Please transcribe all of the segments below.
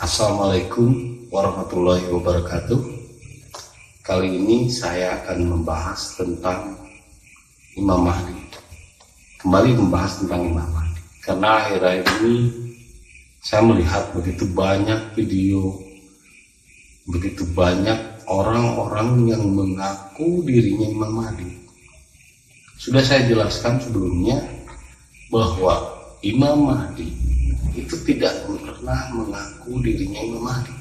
Assalamualaikum warahmatullahi wabarakatuh. Kali ini saya akan membahas tentang Imam Mahdi. Kembali membahas tentang Imam Mahdi. Karena akhir-akhir ini saya melihat begitu banyak video, begitu banyak orang-orang yang mengaku dirinya Imam Mahdi. Sudah saya jelaskan sebelumnya bahwa Imam Mahdi itu tidak pernah mengaku dirinya Imam Mahdi.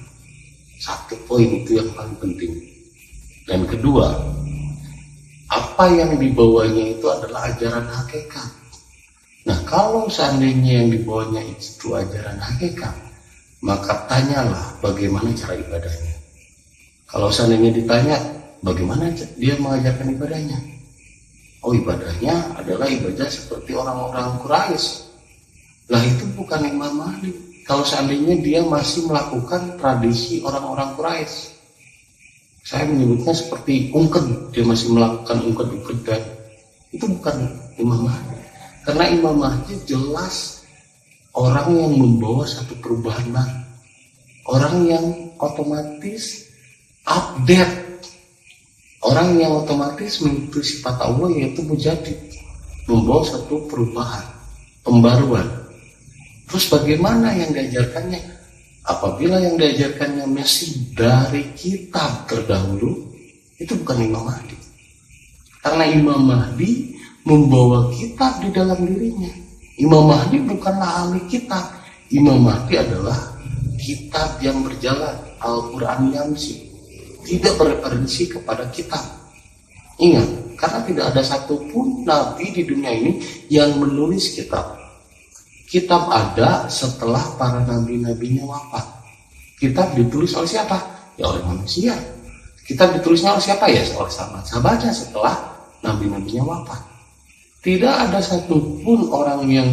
Satu poin itu yang paling penting. Dan kedua, apa yang dibawanya itu adalah ajaran hakikat. Nah, kalau seandainya yang dibawanya itu ajaran hakikat, maka tanyalah bagaimana cara ibadahnya. Kalau seandainya ditanya, bagaimana dia mengajarkan ibadahnya? Oh, ibadahnya adalah ibadah seperti orang-orang Quraisy. Lah itu bukan Imam Mahdi. Kalau seandainya dia masih melakukan tradisi orang-orang Quraisy. Saya menyebutnya seperti ungked. Dia masih melakukan ungked-ungked dan itu bukan Imam Mahdi karena Imam Mahdi jelas orang yang membawa satu perubahan baru. Orang yang otomatis update. Orang yang otomatis mengikuti sifat Allah yaitu menjadi membawa satu perubahan pembaruan terus bagaimana yang diajarkannya? Apabila yang diajarkannya masih dari kitab terdahulu itu bukan Imam Mahdi. Karena Imam Mahdi membawa kitab di dalam dirinya. Imam Mahdi bukanlah ahli kitab. Imam Mahdi adalah kitab yang berjalan Al-Quran Yamsi tidak bereferensi kepada kitab. Ingat karena tidak ada satupun nabi di dunia ini yang menulis kitab Kitab ada setelah para nabi-nabinya wafat. Kitab ditulis oleh siapa? Ya oleh manusia. Kitab ditulisnya oleh siapa ya? Oleh sahabat-sahabatnya setelah nabi-nabinya wafat. Tidak ada satupun orang yang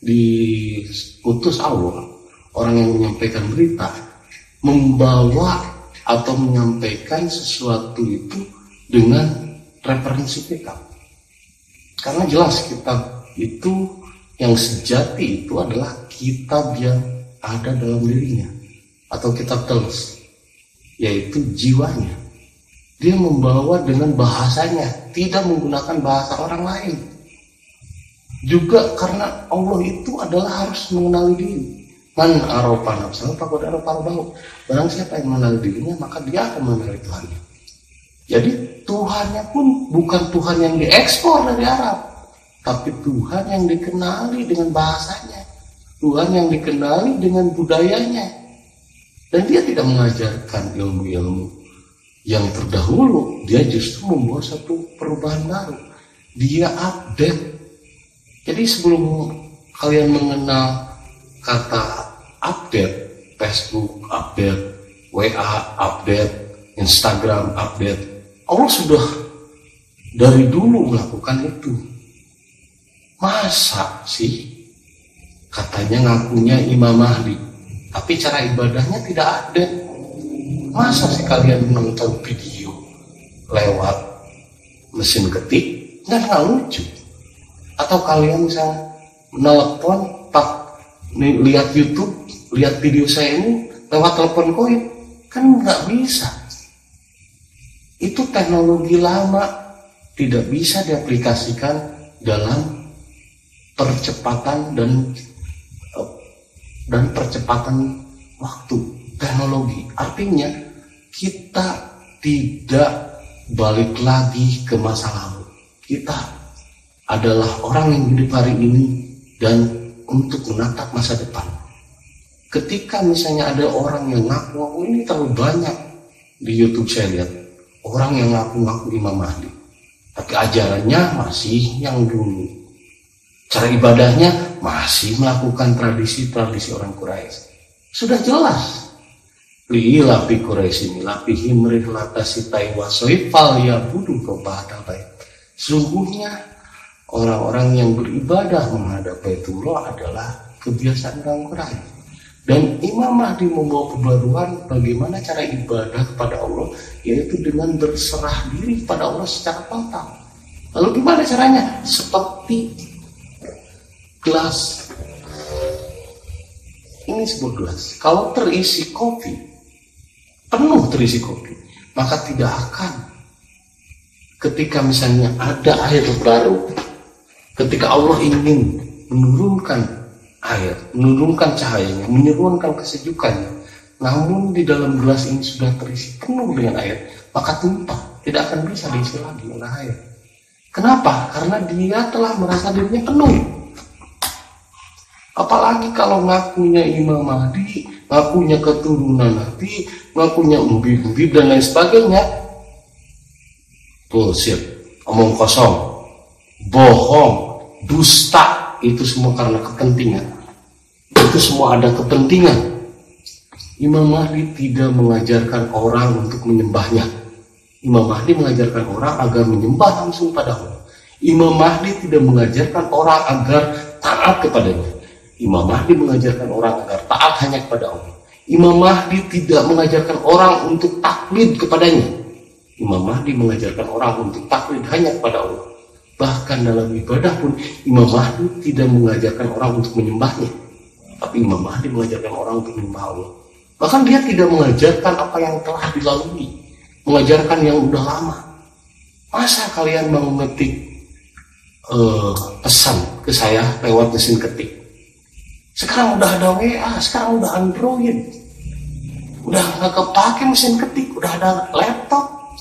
diutus Allah, orang yang menyampaikan berita, membawa atau menyampaikan sesuatu itu dengan referensi kitab. Karena jelas kitab itu yang sejati itu adalah kitab yang ada dalam dirinya atau kitab telus yaitu jiwanya. Dia membawa dengan bahasanya tidak menggunakan bahasa orang lain. Juga karena Allah itu adalah harus mengenali diri. Man arofa nafsahu faqad arofa rabbahu barang siapa yang mengenali dirinya maka dia akan mengenali Tuhannya. Jadi Tuhannya pun bukan Tuhan yang diekspor dari Arab tapi Tuhan yang dikenali dengan bahasanya, Tuhan yang dikenali dengan budayanya. Dan dia tidak mengajarkan ilmu-ilmu yang terdahulu, dia justru membawa satu perubahan baru. Dia update. Jadi sebelum kalian mengenal kata update, Facebook update, WA update, Instagram update, Allah sudah dari dulu melakukan itu Masa sih katanya ngakunya Imam Mahdi, tapi cara ibadahnya tidak ada. Masa sih kalian nonton video lewat mesin ketik? Nggak nggak lucu. Atau kalian bisa menelpon pak lihat YouTube, lihat video saya ini lewat telepon koin, kan nggak bisa. Itu teknologi lama tidak bisa diaplikasikan dalam percepatan dan eh, dan percepatan waktu teknologi. Artinya kita tidak balik lagi ke masa lalu. Kita adalah orang yang hidup hari ini dan untuk menatap masa depan. Ketika misalnya ada orang yang ngaku ngaku ini terlalu banyak di YouTube saya lihat orang yang ngaku-ngaku Imam Mahdi. Tapi ajarannya masih yang dulu Cara ibadahnya masih melakukan tradisi-tradisi orang Quraisy. Sudah jelas. Li lapi Quraisy ini lapi himrih latasi taiwa soifal ya budu kepada baik. Sungguhnya orang-orang yang beribadah menghadap Baitullah adalah kebiasaan orang Quraisy. Dan Imam Mahdi membawa kebaruan bagaimana cara ibadah kepada Allah yaitu dengan berserah diri kepada Allah secara total. Lalu gimana caranya? Seperti gelas ini sebuah gelas. Kalau terisi kopi, penuh terisi kopi, maka tidak akan ketika misalnya ada air baru, ketika Allah ingin menurunkan air, menurunkan cahayanya, menurunkan kesejukannya, namun di dalam gelas ini sudah terisi penuh dengan air, maka tumpah, tidak akan bisa diisi lagi oleh air. Kenapa? Karena dia telah merasa dirinya penuh. Apalagi kalau ngakunya Imam Mahdi, ngakunya keturunan Nabi, ngakunya umbi-umbi dan lain sebagainya. Bullshit, omong kosong, bohong, dusta, itu semua karena kepentingan. Itu semua ada kepentingan. Imam Mahdi tidak mengajarkan orang untuk menyembahnya. Imam Mahdi mengajarkan orang agar menyembah langsung pada Allah. Imam Mahdi tidak mengajarkan orang agar taat kepadanya. Imam Mahdi mengajarkan orang agar taat hanya kepada Allah. Imam Mahdi tidak mengajarkan orang untuk taklid kepadanya. Imam Mahdi mengajarkan orang untuk taklid hanya kepada Allah. Bahkan dalam ibadah pun Imam Mahdi tidak mengajarkan orang untuk menyembahnya. Tapi Imam Mahdi mengajarkan orang untuk menyembah Allah. Bahkan dia tidak mengajarkan apa yang telah dilalui. Mengajarkan yang udah lama. Masa kalian mau ngetik uh, pesan ke saya lewat mesin ketik? Sekarang udah ada WA, sekarang udah Android. Udah nggak kepake mesin ketik, udah ada laptop.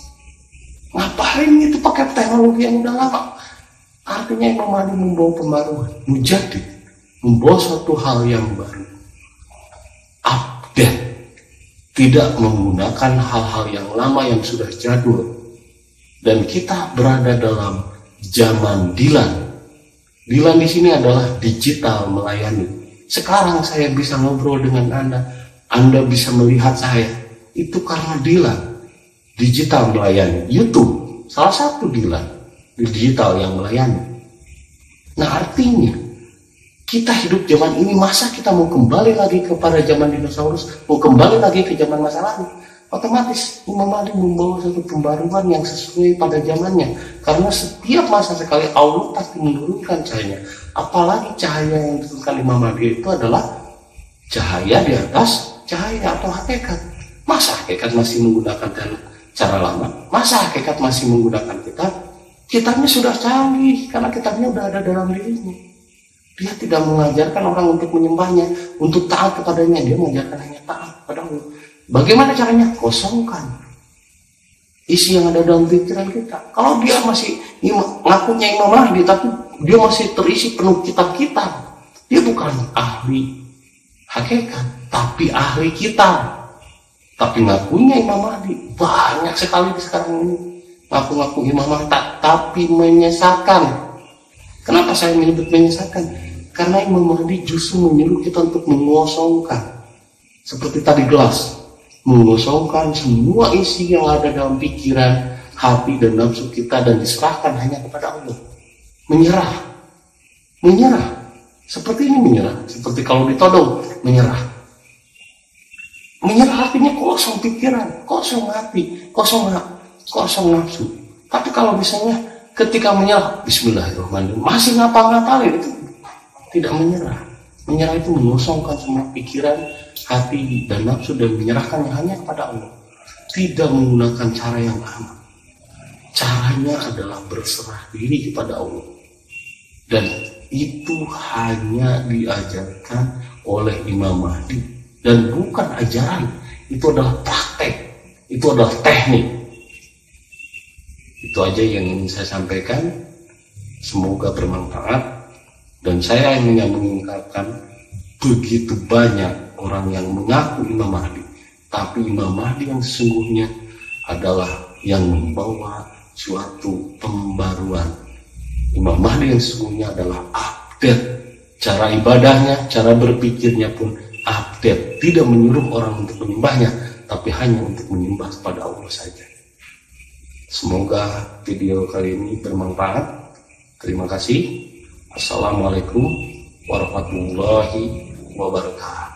Ngapain itu pakai teknologi yang udah lama? Artinya Imam Ali membawa pembaruan, mujadid, membawa suatu hal yang baru. Update, tidak menggunakan hal-hal yang lama yang sudah jadul. Dan kita berada dalam zaman Dilan. Dilan di sini adalah digital melayani sekarang saya bisa ngobrol dengan Anda, Anda bisa melihat saya. Itu karena Dila digital melayani. YouTube salah satu Dila di digital yang melayani. Nah artinya kita hidup zaman ini masa kita mau kembali lagi kepada zaman dinosaurus, mau kembali lagi ke zaman masa lalu otomatis Imam Ali membawa satu pembaruan yang sesuai pada zamannya. Karena setiap masa sekali Allah pasti menurunkan cahayanya. Apalagi cahaya yang diturunkan Imam Ali itu adalah cahaya di atas cahaya atau hakikat. Masa hakikat masih menggunakan cara lama? Masa hakikat masih menggunakan kitab? Kitabnya sudah canggih karena kitabnya sudah ada dalam dirinya. Dia tidak mengajarkan orang untuk menyembahnya untuk taat kepadanya. Dia mengajarkan hanya taat kepada Allah Bagaimana caranya? Kosongkan isi yang ada dalam pikiran kita. Kalau dia masih ngakunya Imam Mahdi, tapi dia masih terisi penuh kitab-kitab. Dia bukan ahli hakikat, tapi ahli kitab. Tapi ngakunya Imam Mahdi banyak sekali sekarang ini. Ngaku-ngaku Imam Mahdi, tapi menyesatkan. Kenapa saya menyebut menyesatkan? Karena Imam Mahdi justru menyuruh kita untuk mengosongkan. Seperti tadi gelas, mengosongkan semua isi yang ada dalam pikiran, hati dan nafsu kita dan diserahkan hanya kepada Allah. Menyerah. Menyerah. Seperti ini menyerah. Seperti kalau ditodong, menyerah. Menyerah artinya kosong pikiran, kosong hati, kosong kosong nafsu. Tapi kalau misalnya ketika menyerah, Bismillahirrahmanirrahim, masih ngapa-ngapain itu tidak menyerah. Menyerah itu mengosongkan semua pikiran, hati, dan nafsu dan menyerahkannya hanya kepada Allah. Tidak menggunakan cara yang lama. Caranya adalah berserah diri kepada Allah. Dan itu hanya diajarkan oleh Imam Mahdi. Dan bukan ajaran. Itu adalah praktek. Itu adalah teknik. Itu aja yang ingin saya sampaikan. Semoga bermanfaat dan saya ingin mengingatkan begitu banyak orang yang mengaku Imam Mahdi, tapi Imam Mahdi yang sesungguhnya adalah yang membawa suatu pembaruan. Imam Mahdi yang sesungguhnya adalah update cara ibadahnya, cara berpikirnya pun update, tidak menyuruh orang untuk menyembahnya, tapi hanya untuk menyembah kepada Allah saja. Semoga video kali ini bermanfaat. Terima kasih. Assalamualaikum warahmatullahi wabarakatuh.